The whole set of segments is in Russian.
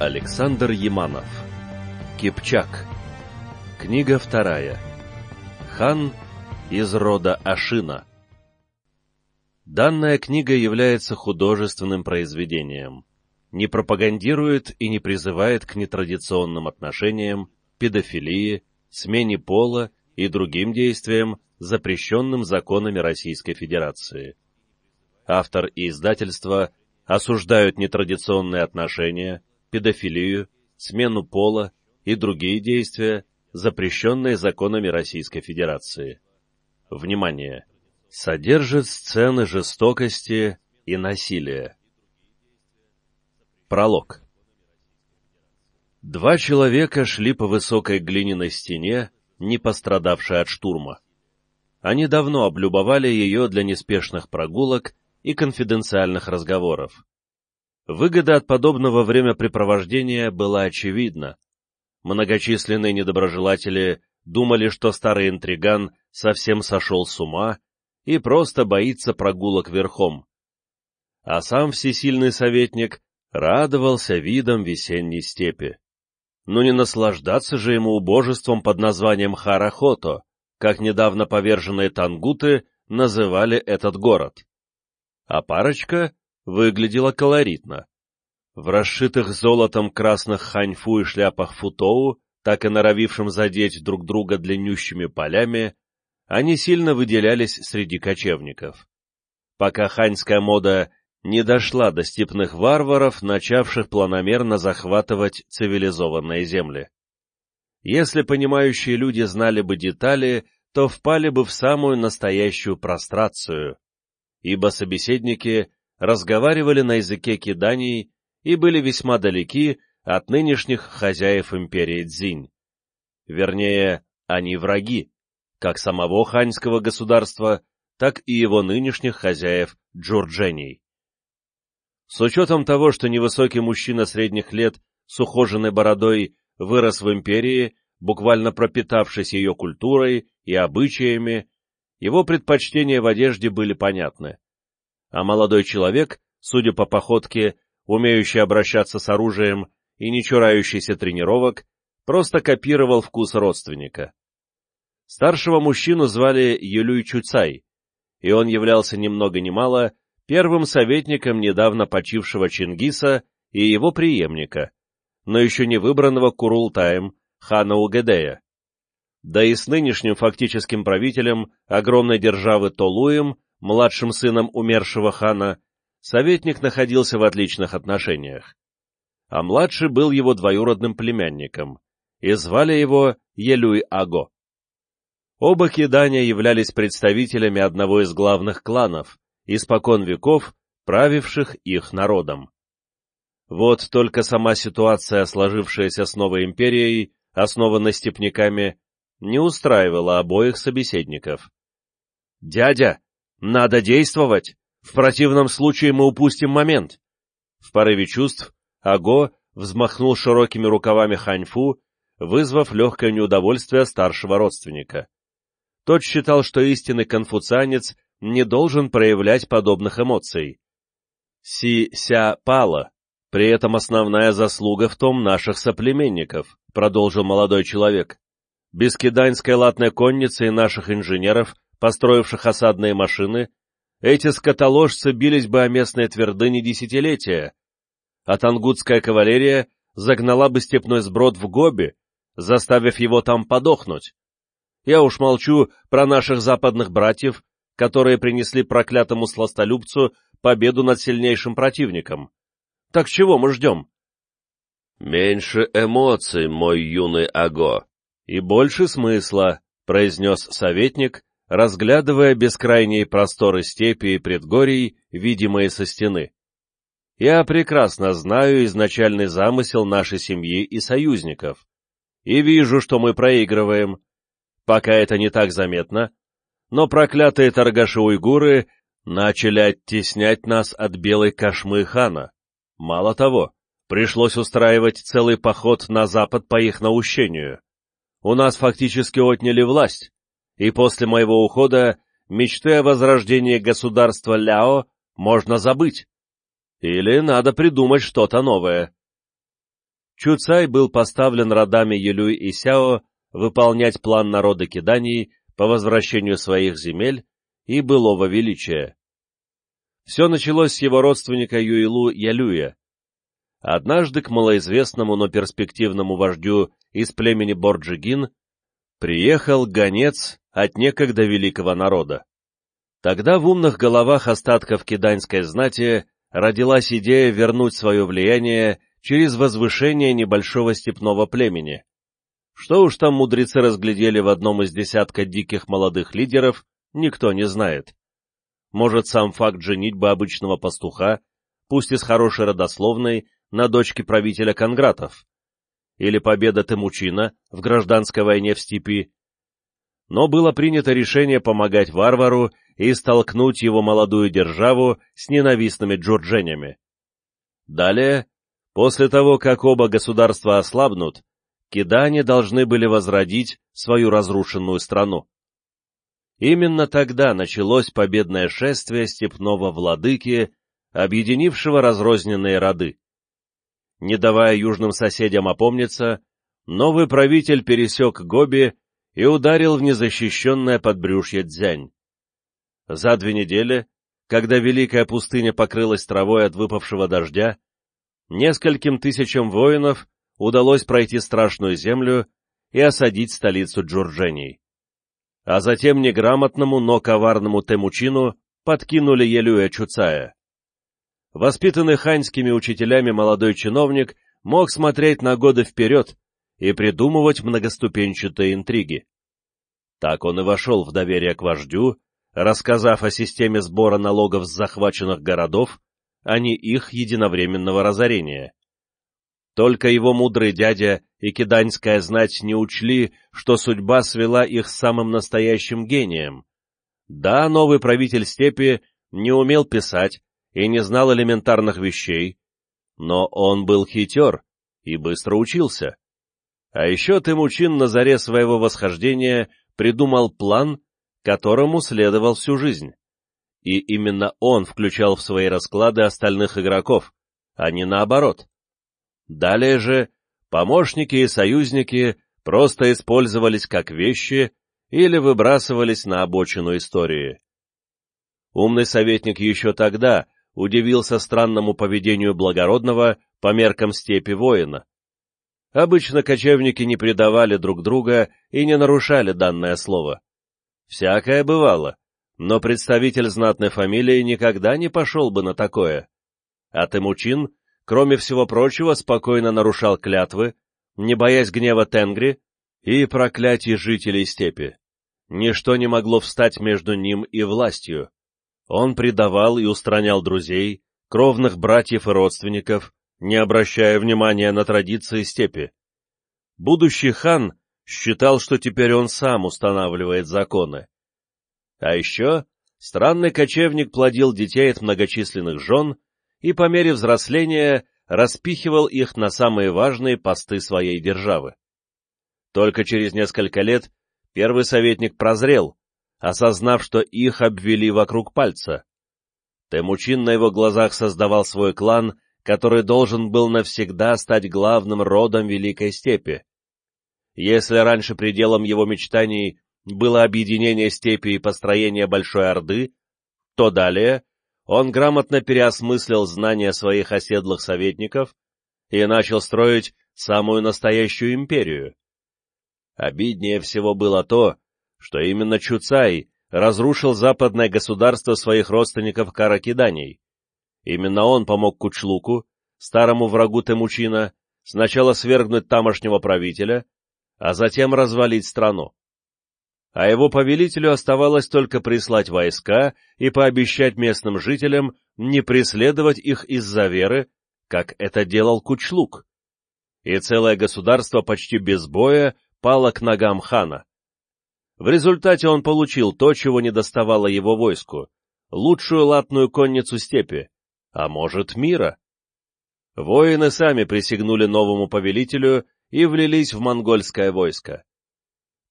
Александр Яманов Кипчак Книга вторая Хан из рода Ашина Данная книга является художественным произведением. Не пропагандирует и не призывает к нетрадиционным отношениям, педофилии, смене пола и другим действиям, запрещенным законами Российской Федерации. Автор и издательство осуждают нетрадиционные отношения, педофилию, смену пола и другие действия, запрещенные законами Российской Федерации. Внимание! Содержит сцены жестокости и насилия. Пролог Два человека шли по высокой глиняной стене, не пострадавшей от штурма. Они давно облюбовали ее для неспешных прогулок и конфиденциальных разговоров. Выгода от подобного времяпрепровождения была очевидна. Многочисленные недоброжелатели думали, что старый интриган совсем сошел с ума и просто боится прогулок верхом. А сам всесильный советник радовался видом весенней степи. Но не наслаждаться же ему убожеством под названием Харахото, как недавно поверженные тангуты называли этот город. А парочка выглядела колоритно. В расшитых золотом красных ханьфу и шляпах футоу, так и норовившим задеть друг друга длиннющими полями, они сильно выделялись среди кочевников. Пока ханьская мода не дошла до степных варваров, начавших планомерно захватывать цивилизованные земли. Если понимающие люди знали бы детали, то впали бы в самую настоящую прострацию, ибо собеседники разговаривали на языке киданий и были весьма далеки от нынешних хозяев империи Цзинь. Вернее, они враги, как самого ханьского государства, так и его нынешних хозяев Джурджений. С учетом того, что невысокий мужчина средних лет с ухоженной бородой вырос в империи, буквально пропитавшись ее культурой и обычаями, его предпочтения в одежде были понятны. А молодой человек, судя по походке, умеющий обращаться с оружием и не чурающийся тренировок, просто копировал вкус родственника. Старшего мужчину звали Юлюй Чуцай, и он являлся ни много ни мало первым советником недавно почившего Чингиса и его преемника, но еще не выбранного Курултаем хана Угедея. Да и с нынешним фактическим правителем огромной державы Толуем, младшим сыном умершего хана, советник находился в отличных отношениях. А младший был его двоюродным племянником, и звали его Елюй-Аго. Оба кидания являлись представителями одного из главных кланов, испокон веков правивших их народом. Вот только сама ситуация, сложившаяся с новой империей, основанной степняками, не устраивала обоих собеседников. «Дядя, надо действовать! В противном случае мы упустим момент!» В порыве чувств Аго взмахнул широкими рукавами ханьфу, вызвав легкое неудовольствие старшего родственника. Тот считал, что истинный конфуцианец не должен проявлять подобных эмоций. Си-ся пала, при этом основная заслуга в том наших соплеменников, продолжил молодой человек. Без киданьской латной конницы и наших инженеров, построивших осадные машины, эти скотоложцы бились бы о местные твердыни десятилетия, а тангутская кавалерия загнала бы степной сброд в Гоби, заставив его там подохнуть. Я уж молчу про наших западных братьев, которые принесли проклятому сластолюбцу победу над сильнейшим противником. Так чего мы ждем? «Меньше эмоций, мой юный Аго, и больше смысла», — произнес советник, разглядывая бескрайние просторы степи и предгорий, видимые со стены. «Я прекрасно знаю изначальный замысел нашей семьи и союзников, и вижу, что мы проигрываем, Пока это не так заметно, но проклятые торгаши-уйгуры начали оттеснять нас от белой кашмы хана. Мало того, пришлось устраивать целый поход на запад по их наущению. У нас фактически отняли власть, и после моего ухода мечты о возрождении государства Ляо можно забыть. Или надо придумать что-то новое. Чуцай был поставлен родами Елюй и Сяо выполнять план народа киданий по возвращению своих земель и былого величия. Все началось с его родственника Юилу Ялюя. Однажды к малоизвестному, но перспективному вождю из племени Борджигин приехал гонец от некогда великого народа. Тогда в умных головах остатков киданьской знати родилась идея вернуть свое влияние через возвышение небольшого степного племени. Что уж там мудрецы разглядели в одном из десятка диких молодых лидеров, никто не знает. Может, сам факт женитьбы обычного пастуха, пусть и с хорошей родословной, на дочке правителя Конгратов, или победа Темучина в гражданской войне в степи. Но было принято решение помогать варвару и столкнуть его молодую державу с ненавистными джурдженями. Далее, после того, как оба государства ослабнут, кидане должны были возродить свою разрушенную страну. Именно тогда началось победное шествие степного владыки, объединившего разрозненные роды. Не давая южным соседям опомниться, новый правитель пересек Гоби и ударил в незащищенное подбрюшье Дзянь. За две недели, когда великая пустыня покрылась травой от выпавшего дождя, нескольким тысячам воинов удалось пройти страшную землю и осадить столицу Джурджений. А затем неграмотному, но коварному Темучину подкинули Елюя Чуцая. Воспитанный ханьскими учителями молодой чиновник мог смотреть на годы вперед и придумывать многоступенчатые интриги. Так он и вошел в доверие к вождю, рассказав о системе сбора налогов с захваченных городов, а не их единовременного разорения. Только его мудрый дядя и киданьская знать не учли, что судьба свела их с самым настоящим гением. Да, новый правитель степи не умел писать и не знал элементарных вещей, но он был хитер и быстро учился. А еще Тымучин на заре своего восхождения придумал план, которому следовал всю жизнь. И именно он включал в свои расклады остальных игроков, а не наоборот. Далее же помощники и союзники просто использовались как вещи или выбрасывались на обочину истории. Умный советник еще тогда удивился странному поведению благородного по меркам степи воина. Обычно кочевники не предавали друг друга и не нарушали данное слово. Всякое бывало, но представитель знатной фамилии никогда не пошел бы на такое. А Темучин кроме всего прочего, спокойно нарушал клятвы, не боясь гнева Тенгри и проклятий жителей степи. Ничто не могло встать между ним и властью. Он предавал и устранял друзей, кровных братьев и родственников, не обращая внимания на традиции степи. Будущий хан считал, что теперь он сам устанавливает законы. А еще странный кочевник плодил детей от многочисленных жен и по мере взросления распихивал их на самые важные посты своей державы. Только через несколько лет первый советник прозрел, осознав, что их обвели вокруг пальца. Темучин на его глазах создавал свой клан, который должен был навсегда стать главным родом Великой Степи. Если раньше пределом его мечтаний было объединение степи и построение Большой Орды, то далее он грамотно переосмыслил знания своих оседлых советников и начал строить самую настоящую империю. Обиднее всего было то, что именно Чуцай разрушил западное государство своих родственников Каракиданий. Именно он помог Кучлуку, старому врагу Темучина, сначала свергнуть тамошнего правителя, а затем развалить страну а его повелителю оставалось только прислать войска и пообещать местным жителям не преследовать их из-за веры, как это делал Кучлук. И целое государство почти без боя пало к ногам хана. В результате он получил то, чего не доставало его войску — лучшую латную конницу степи, а может мира. Воины сами присягнули новому повелителю и влились в монгольское войско.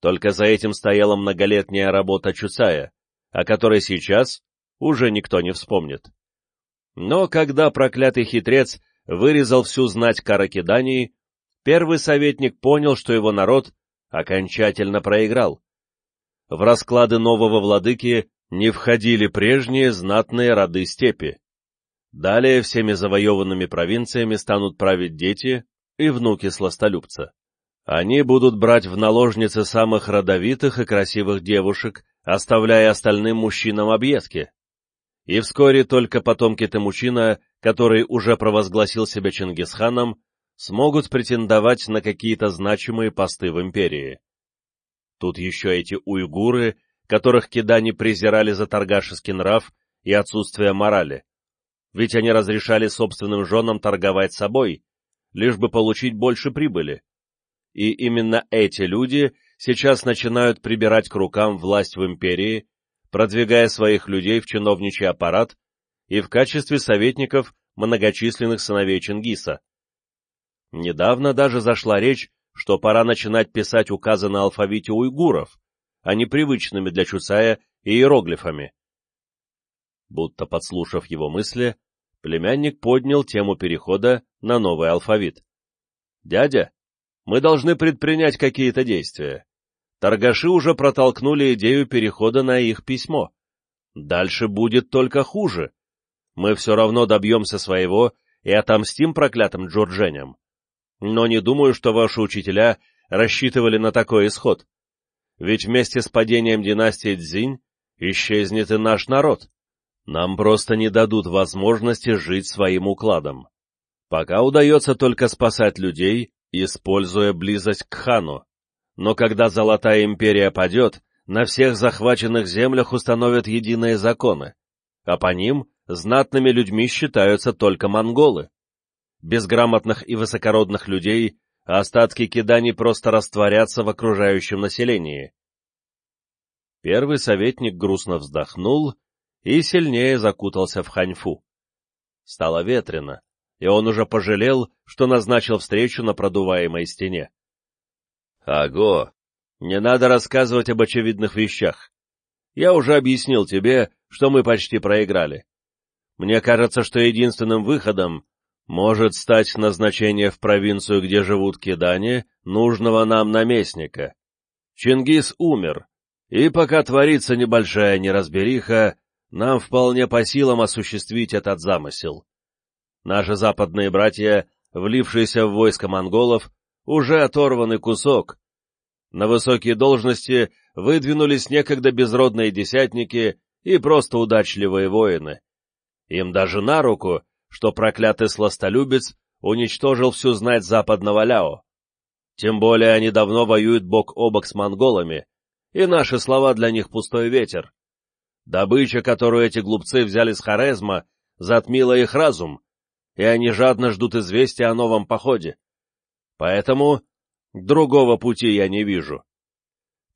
Только за этим стояла многолетняя работа Чусая, о которой сейчас уже никто не вспомнит. Но когда проклятый хитрец вырезал всю знать Каракидании, первый советник понял, что его народ окончательно проиграл. В расклады нового владыки не входили прежние знатные роды степи. Далее всеми завоеванными провинциями станут править дети и внуки сластолюбца. Они будут брать в наложницы самых родовитых и красивых девушек, оставляя остальным мужчинам объедки. И вскоре только потомки Темучина, который уже провозгласил себя Чингисханом, смогут претендовать на какие-то значимые посты в империи. Тут еще эти уйгуры, которых кидани презирали за торгашеский нрав и отсутствие морали ведь они разрешали собственным женам торговать собой, лишь бы получить больше прибыли. И именно эти люди сейчас начинают прибирать к рукам власть в империи, продвигая своих людей в чиновничий аппарат и в качестве советников многочисленных сыновей Чингиса. Недавно даже зашла речь, что пора начинать писать указы на алфавите уйгуров, а не привычными для Чуцая иероглифами. Будто подслушав его мысли, племянник поднял тему перехода на новый алфавит. «Дядя, мы должны предпринять какие-то действия. Торгаши уже протолкнули идею перехода на их письмо. Дальше будет только хуже. Мы все равно добьемся своего и отомстим проклятым джордженям. Но не думаю, что ваши учителя рассчитывали на такой исход. Ведь вместе с падением династии Цзинь исчезнет и наш народ. Нам просто не дадут возможности жить своим укладом. Пока удается только спасать людей, используя близость к хану. Но когда Золотая Империя падет, на всех захваченных землях установят единые законы, а по ним знатными людьми считаются только монголы. Безграмотных и высокородных людей остатки киданий просто растворятся в окружающем населении. Первый советник грустно вздохнул и сильнее закутался в ханьфу. Стало ветрено, и он уже пожалел, что назначил встречу на продуваемой стене. — Аго, не надо рассказывать об очевидных вещах. Я уже объяснил тебе, что мы почти проиграли. Мне кажется, что единственным выходом может стать назначение в провинцию, где живут кидане, нужного нам наместника. Чингис умер, и пока творится небольшая неразбериха, нам вполне по силам осуществить этот замысел. Наши западные братья, влившиеся в войско монголов, уже оторванный кусок. На высокие должности выдвинулись некогда безродные десятники и просто удачливые воины. Им даже на руку, что проклятый сластолюбец уничтожил всю знать западного Ляо. Тем более они давно воюют бок о бок с монголами, и наши слова для них пустой ветер. Добыча, которую эти глупцы взяли с Хорезма, затмила их разум, и они жадно ждут известия о новом походе. Поэтому другого пути я не вижу.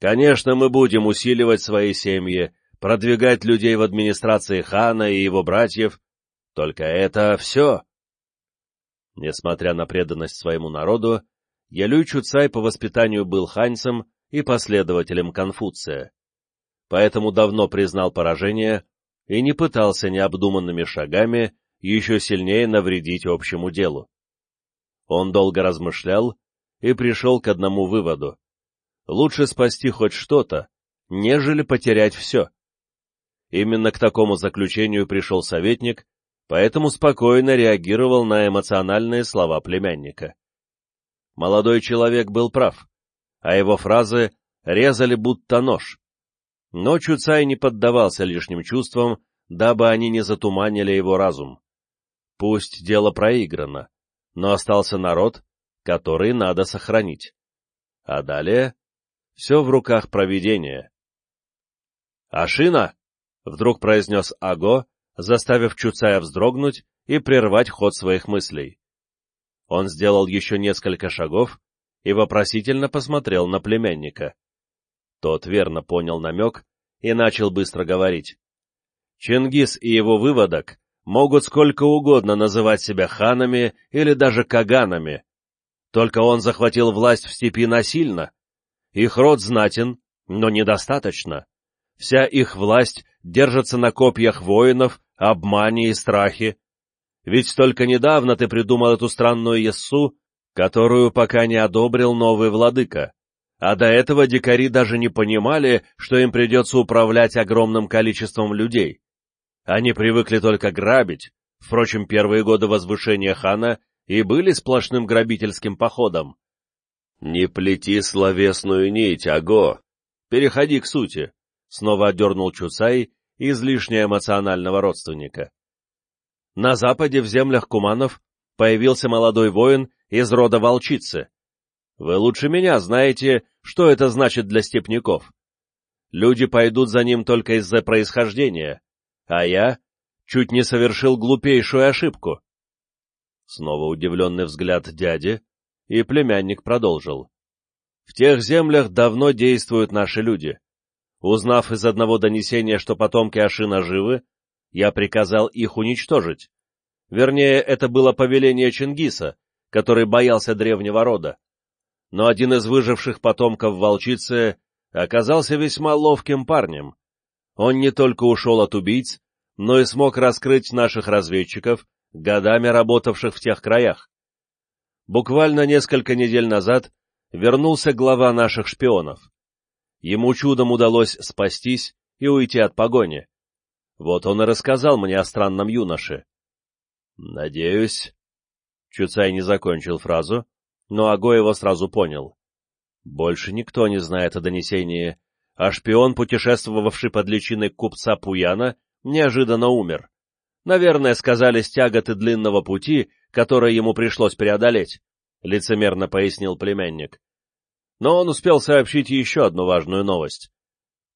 Конечно, мы будем усиливать свои семьи, продвигать людей в администрации хана и его братьев, только это все. Несмотря на преданность своему народу, Ялюй Чуцай по воспитанию был ханьцем и последователем Конфуция поэтому давно признал поражение и не пытался необдуманными шагами еще сильнее навредить общему делу. Он долго размышлял и пришел к одному выводу. Лучше спасти хоть что-то, нежели потерять все. Именно к такому заключению пришел советник, поэтому спокойно реагировал на эмоциональные слова племянника. Молодой человек был прав, а его фразы резали будто нож. Но Чуцай не поддавался лишним чувствам, дабы они не затуманили его разум. Пусть дело проиграно, но остался народ, который надо сохранить. А далее все в руках провидения. «Ашина!» — вдруг произнес Аго, заставив Чуцая вздрогнуть и прервать ход своих мыслей. Он сделал еще несколько шагов и вопросительно посмотрел на племянника. Тот верно понял намек и начал быстро говорить. Чингис и его выводок могут сколько угодно называть себя ханами или даже каганами. Только он захватил власть в степи насильно. Их род знатен, но недостаточно. Вся их власть держится на копьях воинов, обмане и страхе. Ведь только недавно ты придумал эту странную ессу, которую пока не одобрил новый владыка, а до этого дикари даже не понимали, что им придется управлять огромным количеством людей. Они привыкли только грабить, впрочем, первые годы возвышения хана и были сплошным грабительским походом. «Не плети словесную нить, Аго! Переходи к сути!» — снова отдернул Чуцай излишне эмоционального родственника. На западе, в землях куманов, появился молодой воин из рода волчицы. Вы лучше меня знаете, что это значит для степняков. Люди пойдут за ним только из-за происхождения, а я чуть не совершил глупейшую ошибку. Снова удивленный взгляд дяди, и племянник продолжил. В тех землях давно действуют наши люди. Узнав из одного донесения, что потомки Ашина живы, я приказал их уничтожить. Вернее, это было повеление Чингиса, который боялся древнего рода. Но один из выживших потомков волчицы оказался весьма ловким парнем. Он не только ушел от убийц, но и смог раскрыть наших разведчиков, годами работавших в тех краях. Буквально несколько недель назад вернулся глава наших шпионов. Ему чудом удалось спастись и уйти от погони. Вот он и рассказал мне о странном юноше. Надеюсь... Чуцай не закончил фразу, но Аго его сразу понял. Больше никто не знает о донесении, а шпион, путешествовавший под личиной купца Пуяна, неожиданно умер. Наверное, сказались тяготы длинного пути, который ему пришлось преодолеть, — лицемерно пояснил племянник. Но он успел сообщить еще одну важную новость.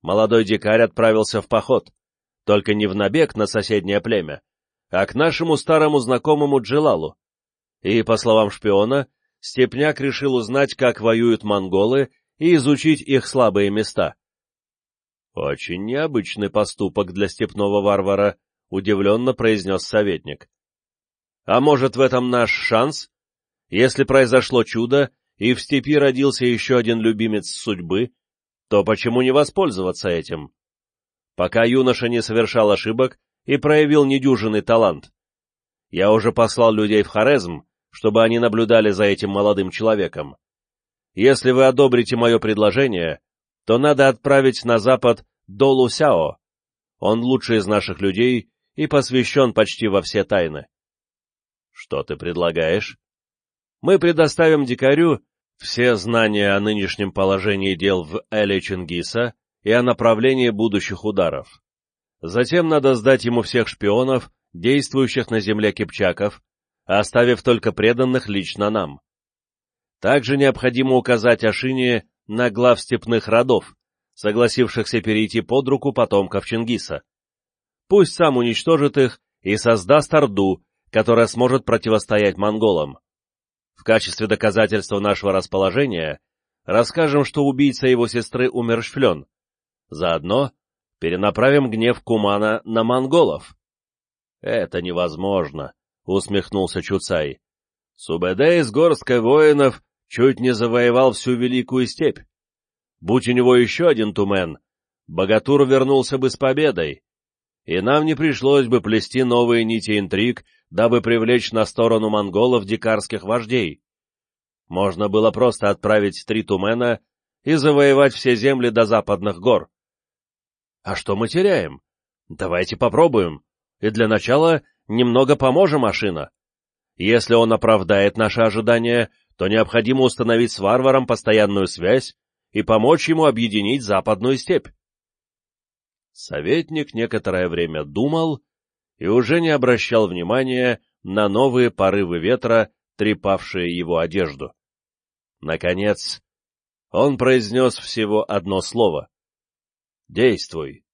Молодой дикарь отправился в поход, только не в набег на соседнее племя, а к нашему старому знакомому Джилалу. И, по словам шпиона, Степняк решил узнать, как воюют монголы, и изучить их слабые места. Очень необычный поступок для степного варвара, удивленно произнес советник. А может, в этом наш шанс? Если произошло чудо, и в степи родился еще один любимец судьбы, то почему не воспользоваться этим? Пока юноша не совершал ошибок, и проявил недюжинный талант. Я уже послал людей в Хорезм, чтобы они наблюдали за этим молодым человеком. Если вы одобрите мое предложение, то надо отправить на запад Долу Сяо. Он лучший из наших людей и посвящен почти во все тайны. Что ты предлагаешь? Мы предоставим дикарю все знания о нынешнем положении дел в Эле Чингиса и о направлении будущих ударов. Затем надо сдать ему всех шпионов, действующих на земле кипчаков, оставив только преданных лично нам. Также необходимо указать Ашине на глав степных родов, согласившихся перейти под руку потомков Чингиса. Пусть сам уничтожит их и создаст Орду, которая сможет противостоять монголам. В качестве доказательства нашего расположения расскажем, что убийца его сестры умерщвлен. Заодно перенаправим гнев Кумана на монголов. — Это невозможно, — усмехнулся Чуцай. Субэдэ из горской воинов чуть не завоевал всю Великую Степь. Будь у него еще один тумен, Богатур вернулся бы с победой, и нам не пришлось бы плести новые нити интриг, дабы привлечь на сторону монголов дикарских вождей. Можно было просто отправить три тумена и завоевать все земли до западных гор. А что мы теряем? Давайте попробуем. И для начала немного поможем машина. Если он оправдает наши ожидания, то необходимо установить с варваром постоянную связь и помочь ему объединить западную степь. Советник некоторое время думал и уже не обращал внимания на новые порывы ветра, трепавшие его одежду. Наконец, он произнес всего одно слово. Действуй.